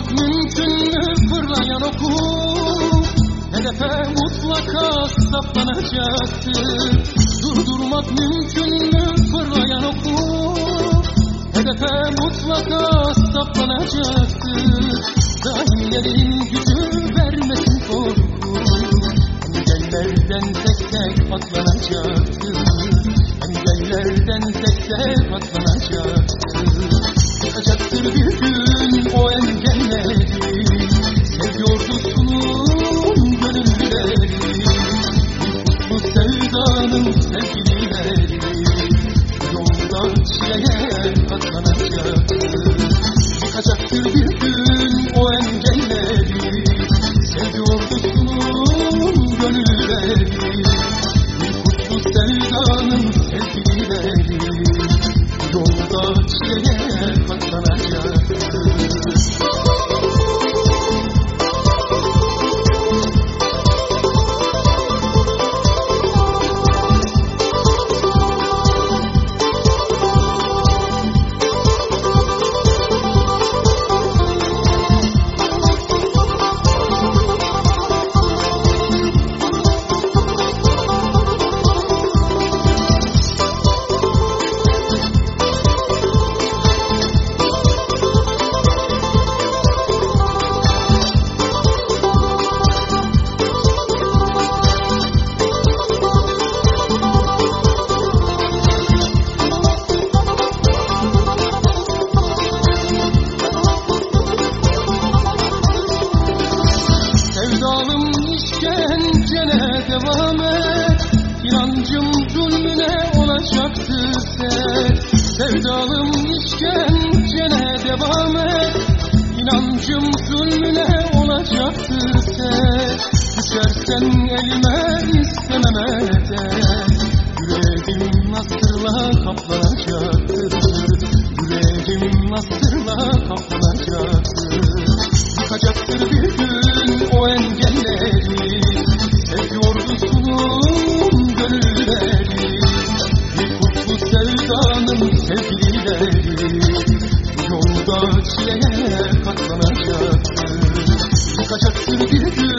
Uçmak mümkündür fırlayan oku Hedefe mutlaka saplanacaktır Durdurmak mümkündür fırlayan oku Hedefe mutlaka saplanacaktır Dahillerin gücü vermesin korku Engellerden tek tek atlanacaktır Engellerden tek tek atlanacaktır Çıkacaktır bir gün Yeah, yeah, yeah. Devam et İnancım zulmüne olacaktır set Sevdalım işkencene devam et İnancım zulmüne olacaktır set Düşersen elime istememe de Yüreğim nasırla kaplanacaktır Çileye katlanacaktır Yıkacaktır bir gün